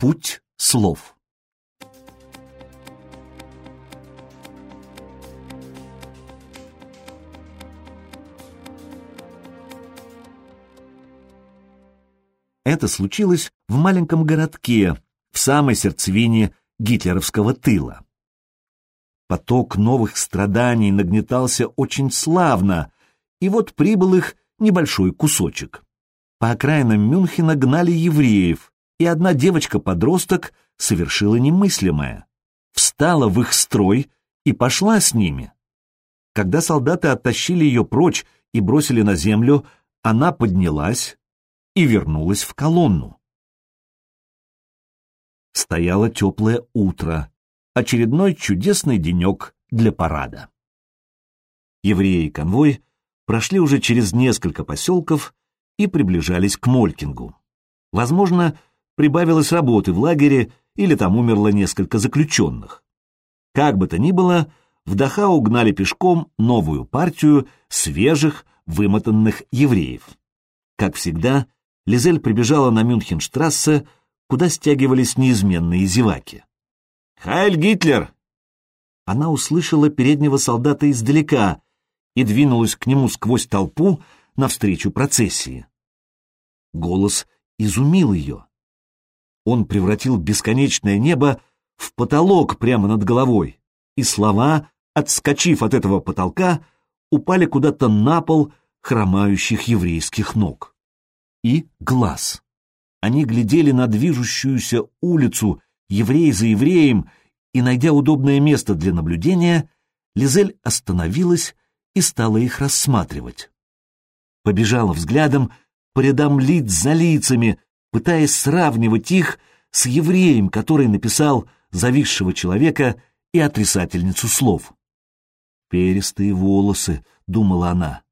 Путь слов Это случилось в маленьком городке, в самой сердцевине гитлеровского тыла. Поток новых страданий нагнетался очень славно, и вот прибыл их небольшой кусочек. По окраинам Мюнхена гнали евреев, и одна девочка-подросток совершила немыслимое. Встала в их строй и пошла с ними. Когда солдаты оттащили ее прочь и бросили на землю, она поднялась и вернулась в колонну. Стояло теплое утро, очередной чудесный денек для парада. Евреи и конвой прошли уже через несколько поселков и приближались к Молькингу. Возможно, прибавилось работы в лагере или там умерло несколько заключенных. Как бы то ни было, в Дахау гнали пешком новую партию свежих, вымотанных евреев. Как всегда, Лизель прибежала на Мюнхенштрассе, куда стягивались неизменные зеваки. «Хайль Гитлер!» Она услышала переднего солдата издалека и двинулась к нему сквозь толпу навстречу процессии. Голос изумил ее. Он превратил бесконечное небо в потолок прямо над головой, и слова, отскочив от этого потолка, упали куда-то на пол хромающих еврейских ног и глаз. Они глядели на движущуюся улицу, еврей за евреем, и, найдя удобное место для наблюдения, Лизель остановилась и стала их рассматривать. Побежала взглядом по рядам лиц за лицами, пытаясь сравнивать их с евреем, который написал зависшего человека и отрицательницу слов. «Перистые волосы», — думала она.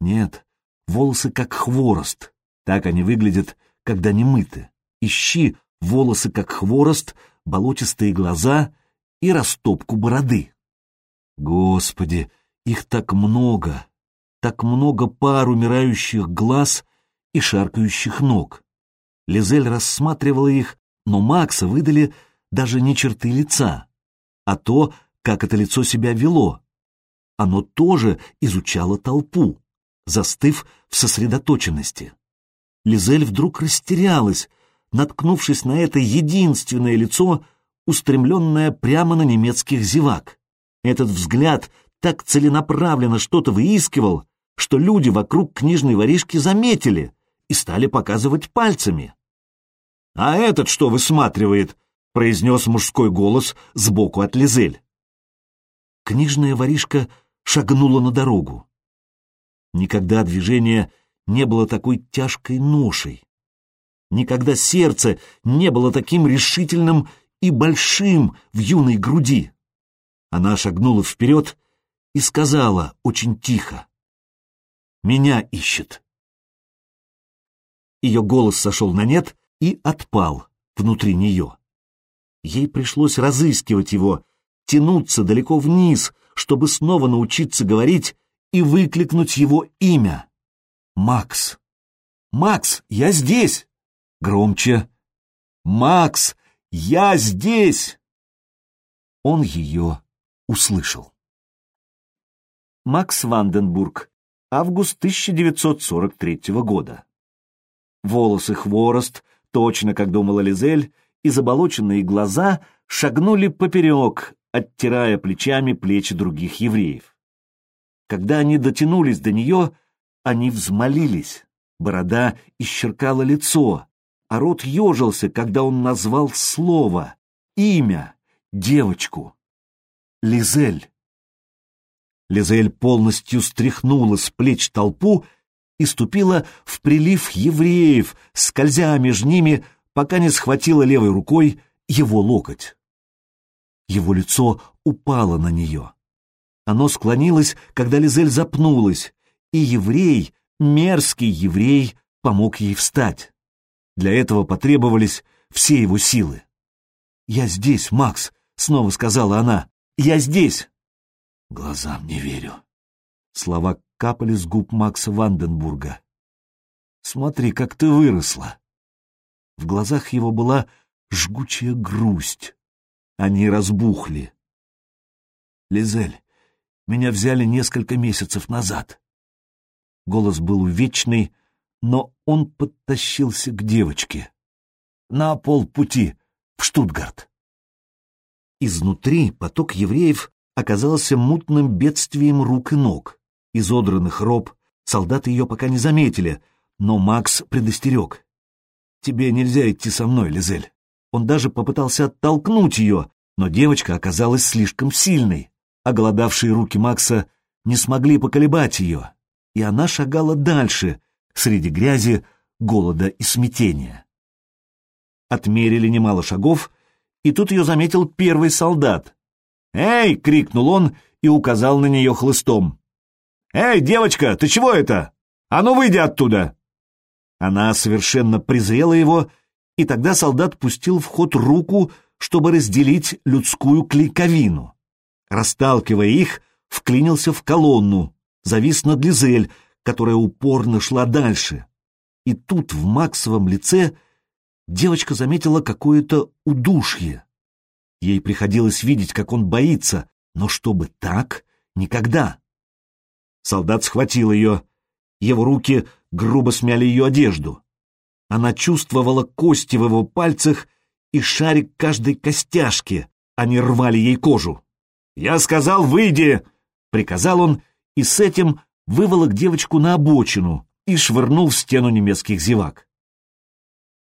«Нет, волосы как хворост, так они выглядят, когда не мыты. Ищи волосы, как хворост, болотистые глаза и растопку бороды. Господи, их так много, так много пар умирающих глаз и шаркающих ног. Лизель рассматривала их, но Макса выдали даже не черты лица, а то, как это лицо себя вело. Оно тоже изучало толпу, застыв в сосредоточенности. Лизель вдруг растерялась, наткнувшись на это единственное лицо, устремленное прямо на немецких зевак. Этот взгляд так целенаправленно что-то выискивал, что люди вокруг книжной воришки заметили и стали показывать пальцами. «А этот что высматривает?» — произнес мужской голос сбоку от Лизель. Книжная воришка шагнула на дорогу. Никогда движение не было такой тяжкой ношей. Никогда сердце не было таким решительным и большим в юной груди. Она шагнула вперед и сказала очень тихо. «Меня ищет». Ее голос сошел на нет и отпал внутри нее. Ей пришлось разыскивать его, тянуться далеко вниз, чтобы снова научиться говорить и выкликнуть его имя. Макс! Макс, я здесь! Громче! Макс, я здесь! Он ее услышал. Макс Ванденбург. Август 1943 года. Волосы хворост, точно как думала Лизель, и заболоченные глаза шагнули поперек, оттирая плечами плечи других евреев. Когда они дотянулись до нее, они взмолились. Борода исчеркала лицо, а рот ежился, когда он назвал слово, имя, девочку. Лизель. Лизель полностью стряхнула с плеч толпу и ступила в прилив евреев, скользя между ними, пока не схватила левой рукой его локоть. Его лицо упало на нее. Оно склонилось, когда Лизель запнулась, и еврей, мерзкий еврей, помог ей встать. Для этого потребовались все его силы. «Я здесь, Макс», — снова сказала она. «Я здесь!» Глазам не верю. Слова капали с губ Макса Ванденбурга. «Смотри, как ты выросла!» В глазах его была жгучая грусть. Они разбухли. Лизель, меня взяли несколько месяцев назад. Голос был вечный, но он подтащился к девочке. На полпути в Штутгарт. Изнутри поток евреев оказался мутным бедствием рук и ног. Изодранных роб солдаты ее пока не заметили, но Макс предостерег. «Тебе нельзя идти со мной, Лизель». Он даже попытался оттолкнуть ее, но девочка оказалась слишком сильной. Оголодавшие руки Макса не смогли поколебать ее, и она шагала дальше, среди грязи, голода и смятения. Отмерили немало шагов, и тут ее заметил первый солдат. «Эй!» — крикнул он и указал на нее хлыстом. «Эй, девочка, ты чего это? А ну выйди оттуда!» Она совершенно презрела его, и тогда солдат пустил в ход руку, чтобы разделить людскую клейковину. Расталкивая их, вклинился в колонну, завис над Лизель, которая упорно шла дальше. И тут в Максовом лице девочка заметила какое-то удушье. Ей приходилось видеть, как он боится, но чтобы так — никогда. Солдат схватил ее. Его руки грубо смяли ее одежду. Она чувствовала кости в его пальцах и шарик каждой костяшки. Они рвали ей кожу. «Я сказал, выйди!» — приказал он, и с этим выволок девочку на обочину и швырнул в стену немецких зевак.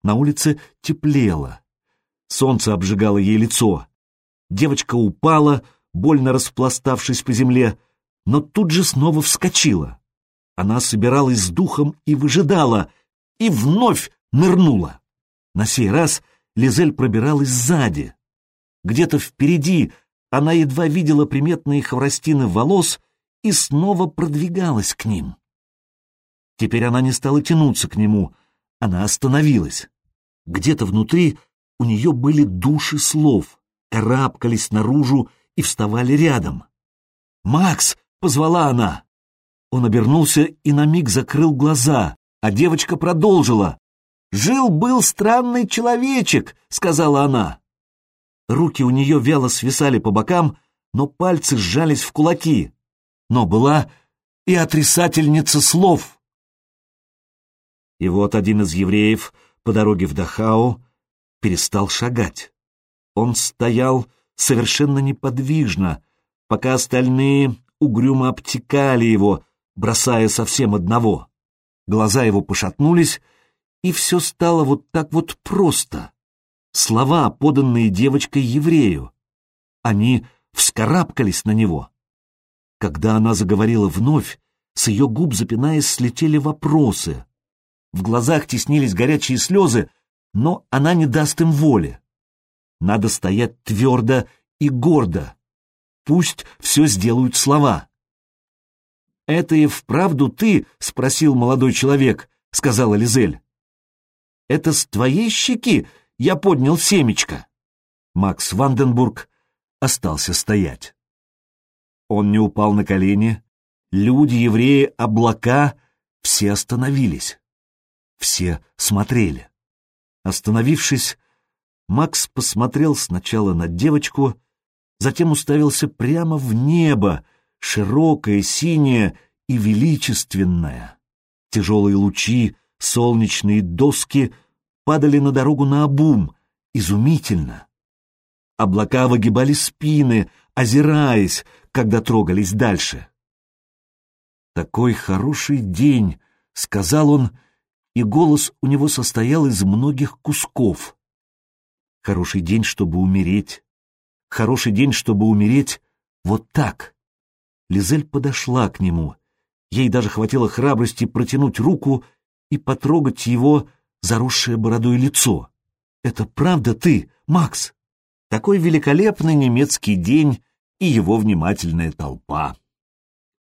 На улице теплело. Солнце обжигало ей лицо. Девочка упала, больно распластавшись по земле, но тут же снова вскочила. Она собиралась с духом и выжидала, и вновь нырнула. На сей раз Лизель пробиралась сзади. Где-то впереди она едва видела приметные хворостины волос и снова продвигалась к ним. Теперь она не стала тянуться к нему, она остановилась. Где-то внутри у нее были души слов, карабкались наружу и вставали рядом. «Макс!» — позвала она. Он обернулся и на миг закрыл глаза, а девочка продолжила. «Жил-был странный человечек», — сказала она. Руки у нее вяло свисали по бокам, но пальцы сжались в кулаки. Но была и отрицательница слов. И вот один из евреев по дороге в Дахау перестал шагать. Он стоял совершенно неподвижно, пока остальные угрюмо обтекали его, бросая совсем одного. Глаза его пошатнулись, и все стало вот так вот просто. Слова, поданные девочкой еврею. Они вскарабкались на него. Когда она заговорила вновь, с ее губ, запинаясь, слетели вопросы. В глазах теснились горячие слезы, но она не даст им воли. Надо стоять твердо и гордо. Пусть все сделают слова. «Это и вправду ты?» — спросил молодой человек, — сказала Лизель. «Это с твоей щеки я поднял семечко». Макс Ванденбург остался стоять. Он не упал на колени. Люди, евреи, облака — все остановились. Все смотрели. Остановившись, Макс посмотрел сначала на девочку, затем уставился прямо в небо, широкое, синее и величественное. Тяжелые лучи, солнечные доски падали на дорогу на обум, изумительно. Облака выгибали спины, озираясь, когда трогались дальше. «Такой хороший день», — сказал он, и голос у него состоял из многих кусков. «Хороший день, чтобы умереть. Хороший день, чтобы умереть вот так». Лизель подошла к нему. Ей даже хватило храбрости протянуть руку и потрогать его заросшее бородой лицо. «Это правда ты, Макс?» Такой великолепный немецкий день и его внимательная толпа.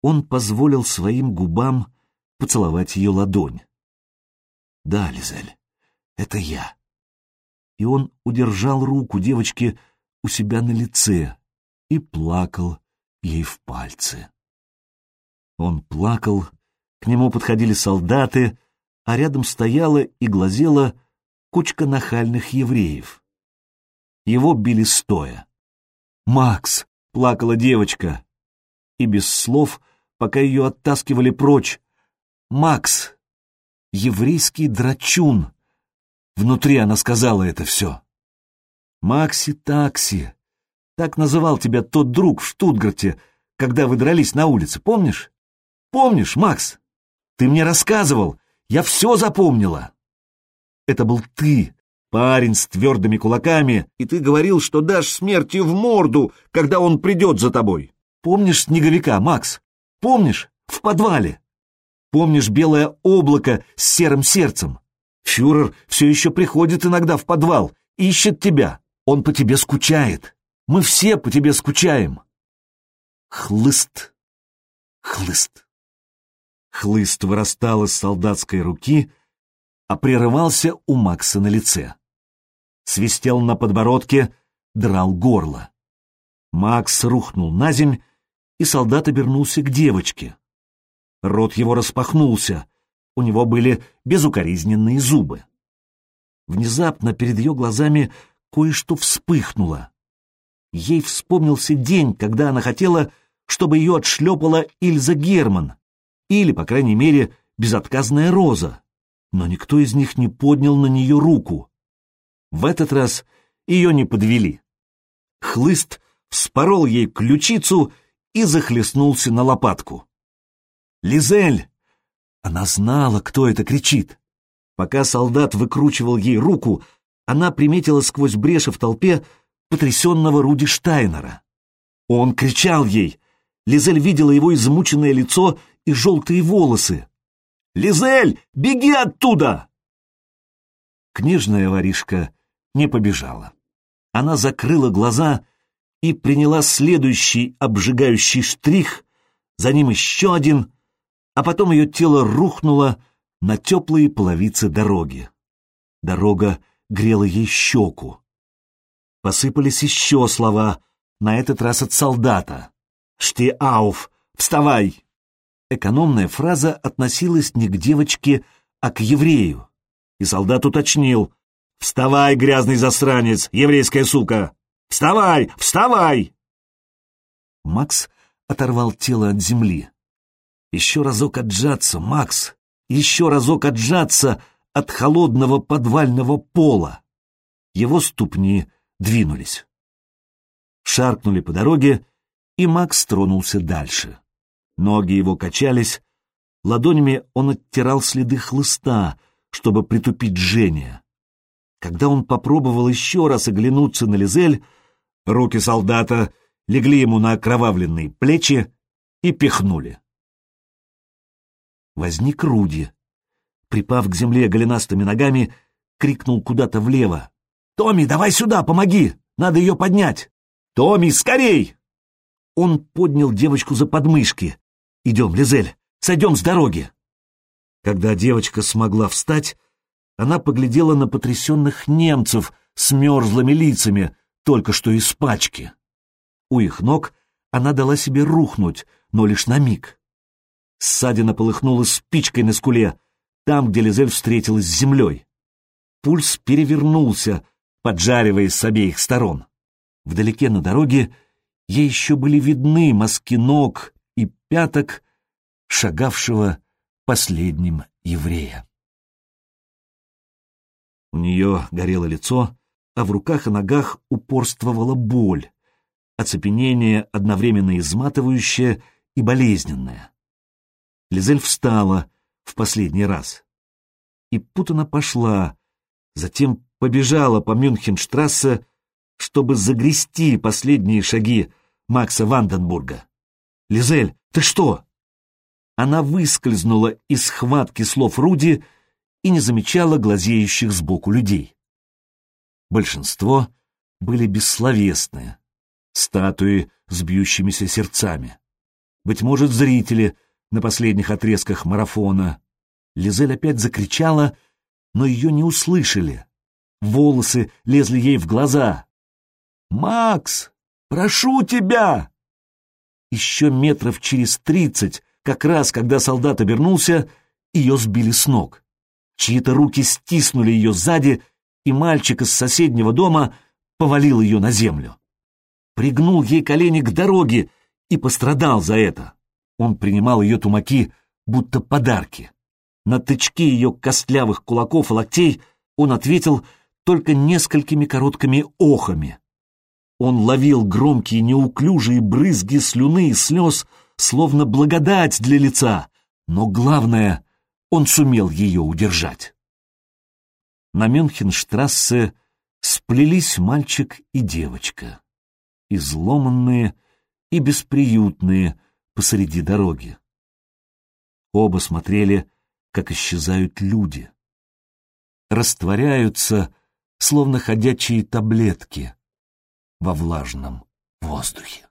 Он позволил своим губам поцеловать ее ладонь. «Да, Лизель, это я». И он удержал руку девочки у себя на лице и плакал, ей в пальцы. Он плакал, к нему подходили солдаты, а рядом стояла и глазела кучка нахальных евреев. Его били стоя. «Макс!» — плакала девочка. И без слов, пока ее оттаскивали прочь. «Макс!» Еврейский драчун. Внутри она сказала это все. «Макси-такси!» Так называл тебя тот друг в Штутгарте, когда вы дрались на улице, помнишь? Помнишь, Макс? Ты мне рассказывал, я все запомнила. Это был ты, парень с твердыми кулаками, и ты говорил, что дашь смерти в морду, когда он придет за тобой. Помнишь снеговика, Макс? Помнишь? В подвале. Помнишь белое облако с серым сердцем? Фюрер все еще приходит иногда в подвал, ищет тебя. Он по тебе скучает. Мы все по тебе скучаем. Хлыст. Хлыст. Хлыст вырастал из солдатской руки, а прерывался у Макса на лице. Свистел на подбородке, драл горло. Макс рухнул на земь, и солдат обернулся к девочке. Рот его распахнулся, у него были безукоризненные зубы. Внезапно перед ее глазами кое-что вспыхнуло. Ей вспомнился день, когда она хотела, чтобы ее отшлепала Ильза Герман, или, по крайней мере, безотказная Роза, но никто из них не поднял на нее руку. В этот раз ее не подвели. Хлыст вспорол ей ключицу и захлестнулся на лопатку. «Лизель!» Она знала, кто это кричит. Пока солдат выкручивал ей руку, она приметила сквозь бреши в толпе потрясенного Руди Штайнера. Он кричал ей. Лизель видела его измученное лицо и желтые волосы. «Лизель, беги оттуда!» Книжная воришка не побежала. Она закрыла глаза и приняла следующий обжигающий штрих, за ним еще один, а потом ее тело рухнуло на теплые половицы дороги. Дорога грела ей щеку. Посыпались еще слова, на этот раз от солдата. «Шти ауф! Вставай!» Экономная фраза относилась не к девочке, а к еврею. И солдат уточнил. «Вставай, грязный засранец, еврейская сука! Вставай! Вставай!» Макс оторвал тело от земли. Еще разок отжаться, Макс! Еще разок отжаться от холодного подвального пола. Его ступни двинулись. Шаркнули по дороге, и Макс тронулся дальше. Ноги его качались, ладонями он оттирал следы хлыста, чтобы притупить жжение. Когда он попробовал еще раз оглянуться на Лизель, руки солдата легли ему на окровавленные плечи и пихнули. Возник Руди. Припав к земле голенастыми ногами, крикнул куда-то влево. «Томми, давай сюда, помоги! Надо ее поднять! Томми, скорей!» Он поднял девочку за подмышки. «Идем, Лизель, сойдем с дороги!» Когда девочка смогла встать, она поглядела на потрясенных немцев с мерзлыми лицами, только что из пачки. У их ног она дала себе рухнуть, но лишь на миг. Ссадина полыхнула спичкой на скуле, там, где Лизель встретилась с землей. Пульс перевернулся, поджариваясь с обеих сторон. Вдалеке на дороге ей еще были видны мазки ног и пяток шагавшего последним еврея. У нее горело лицо, а в руках и ногах упорствовала боль, оцепенение одновременно изматывающее и болезненное. Лизель встала в последний раз и путано пошла, затем побежала по Мюнхенштрассе, чтобы загрести последние шаги Макса Ванденбурга. «Лизель, ты что?» Она выскользнула из схватки слов Руди и не замечала глазеющих сбоку людей. Большинство были бессловесные, статуи с бьющимися сердцами. Быть может, зрители на последних отрезках марафона. Лизель опять закричала, но ее не услышали. Волосы лезли ей в глаза. «Макс, прошу тебя!» Еще метров через тридцать, как раз когда солдат обернулся, ее сбили с ног. Чьи-то руки стиснули ее сзади, и мальчик из соседнего дома повалил ее на землю. Пригнул ей колени к дороге и пострадал за это. Он принимал ее тумаки, будто подарки. На тычки ее костлявых кулаков и локтей он ответил только несколькими короткими охами. Он ловил громкие неуклюжие брызги слюны и слез, словно благодать для лица, но главное, он сумел ее удержать. На Мюнхенштрассе сплелись мальчик и девочка, изломанные и бесприютные посреди дороги. Оба смотрели, как исчезают люди. Растворяются, словно ходячие таблетки во влажном воздухе.